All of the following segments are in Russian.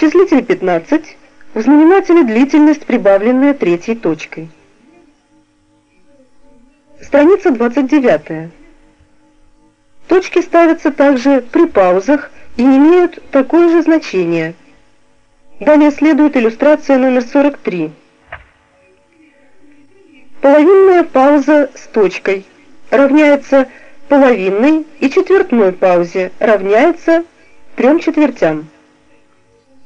Числитель 15, в знаменателе длительность, прибавленная третьей точкой. Страница 29. Точки ставятся также при паузах и имеют такое же значение. Далее следует иллюстрация номер 43. Половинная пауза с точкой равняется половинной и четвертной паузе равняется трем четвертям.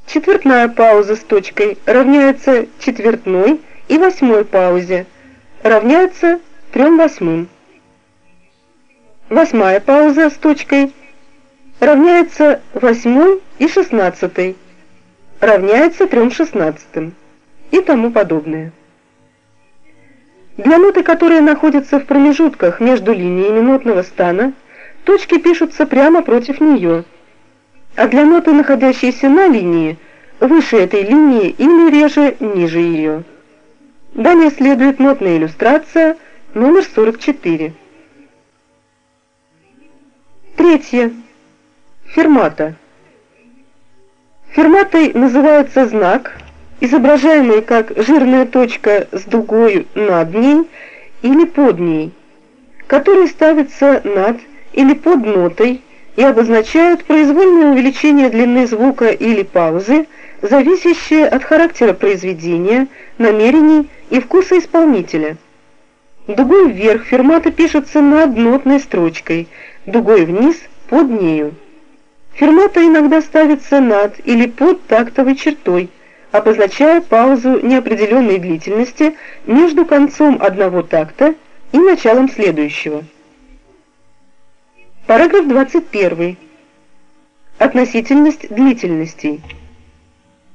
Четвертная пауза с точкой равняется четвертной и восьмой паузе равняется трем восьмым. Восьмая пауза с точкой равняется восьмой и шестнадцатой, равняется трем шестнадцатым и тому подобное. Для ноты, которые находятся в промежутках между линиями нотного стана, точки пишутся прямо против нее, а для ноты, находящейся на линии, выше этой линии или реже ниже ее. Далее следует нотная иллюстрация номер 44. Третье. Фермата. Ферматой называется знак, изображаемый как жирная точка с дугой над ней или под ней, который ставится над или под нотой и обозначает произвольное увеличение длины звука или паузы, зависящее от характера произведения, намерений и вкуса исполнителя. Дугой вверх фермата пишется над нотной строчкой, дугой вниз под нею. Фермата иногда ставится над или под тактовой чертой, обозначая паузу неопределенной длительности между концом одного такта и началом следующего. Параграф 21. Относительность длительностей.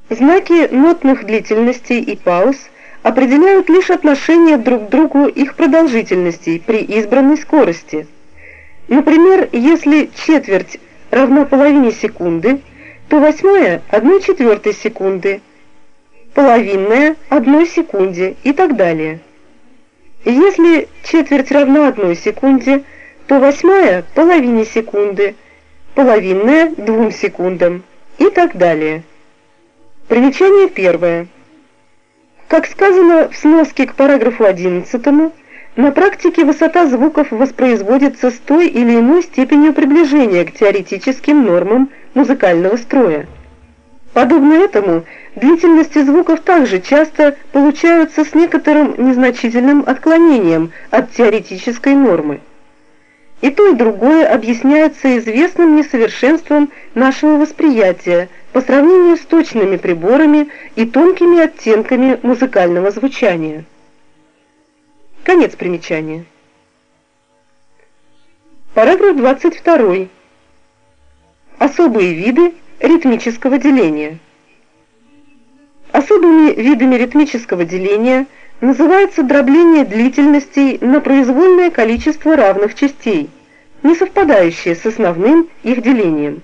Знаки нотных длительностей и пауз определяют лишь отношение друг к другу их продолжительностей при избранной скорости. Например, если четверть равна половине секунды, то восьмая – одной четвертой секунды, половинная – одной секунде и так далее. Если четверть равна одной секунде, то восьмая – половине секунды, половинная – двум секундам и так далее. Примечание первое. Как сказано в сноске к параграфу 11, на практике высота звуков воспроизводится с той или иной степенью приближения к теоретическим нормам музыкального строя. Подобно этому, длительности звуков также часто получаются с некоторым незначительным отклонением от теоретической нормы. И то и другое объясняется известным несовершенством нашего восприятия по сравнению с точными приборами и тонкими оттенками музыкального звучания. Конец примечания. Параграф 22. Особые виды ритмического деления. Особыми видами ритмического деления называется дробление длительностей на произвольное количество равных частей, не совпадающее с основным их делением.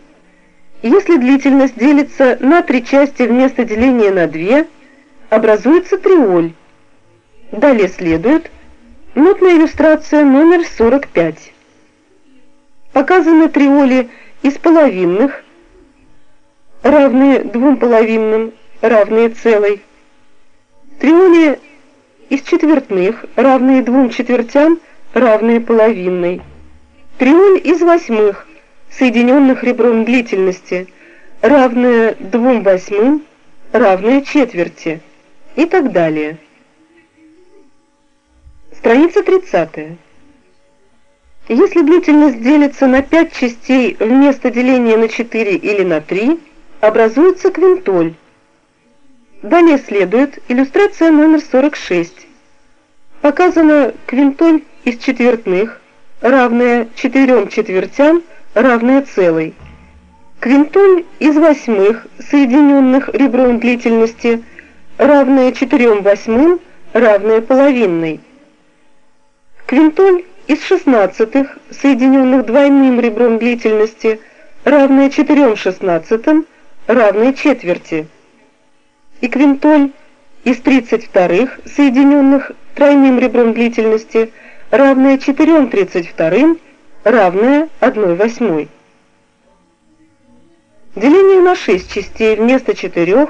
Если длительность делится на три части вместо деления на две, образуется триоль. Далее следует нотная иллюстрация номер 45. Показаны триоли из половинных, равные двум половинным, равные целой. Триоли из четвертных, равные двум четвертям, равные половинной. Триоль из восьмых, соединенных ребром длительности, равная двум восьмым, равная четверти и так далее. Страница 30. Если длительность делится на 5 частей вместо деления на 4 или на 3, образуется квинтоль. Далее следует иллюстрация номер 46. Показана квинтоль из четвертных, равная 4 четвертям, равная целой. Квинтоль из восьмых, соединенных ребром длительности, равная 4 восьмым, равная половинной. Квинтоль из шестнадцатых, соединенных двойным ребром длительности, равная 4 шестнадцатым, равная четверти. И квинтоль из тридцать вторых, соединенных тройным ребром длительности, равная 4 тридцать вторым, равная 1 восьмой. Деление на 6 частей вместо 4